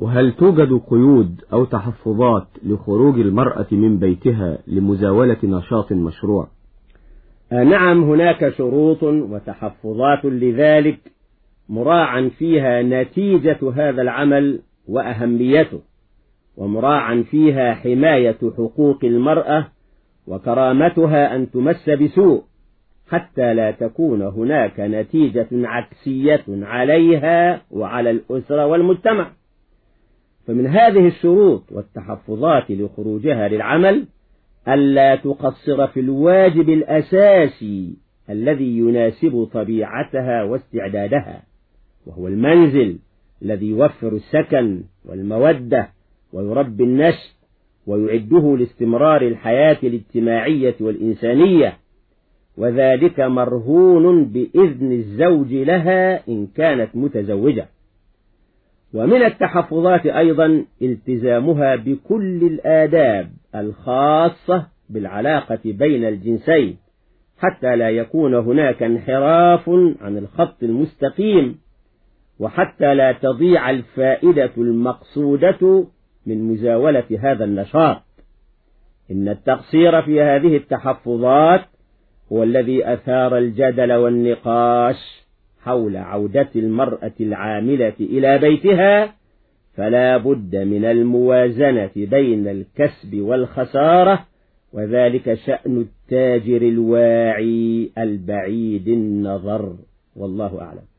وهل توجد قيود أو تحفظات لخروج المرأة من بيتها لمزاولة نشاط مشروع؟ نعم هناك شروط وتحفظات لذلك مراعا فيها نتيجة هذا العمل وأهميته ومراعا فيها حماية حقوق المرأة وكرامتها أن تمس بسوء حتى لا تكون هناك نتيجة عكسية عليها وعلى الأسرة والمجتمع. فمن هذه الشروط والتحفظات لخروجها للعمل ألا تقصر في الواجب الأساسي الذي يناسب طبيعتها واستعدادها وهو المنزل الذي يوفر السكن والمودة ويربي النشء ويعده لاستمرار الحياة الاجتماعية والإنسانية وذلك مرهون بإذن الزوج لها إن كانت متزوجة. ومن التحفظات أيضا التزامها بكل الآداب الخاصة بالعلاقة بين الجنسين حتى لا يكون هناك انحراف عن الخط المستقيم وحتى لا تضيع الفائدة المقصودة من مزاولة هذا النشاط. إن التقصير في هذه التحفظات هو الذي أثار الجدل والنقاش حول عودة المرأة العاملة إلى بيتها فلا بد من الموازنة بين الكسب والخسارة وذلك شأن التاجر الواعي البعيد النظر والله أعلم.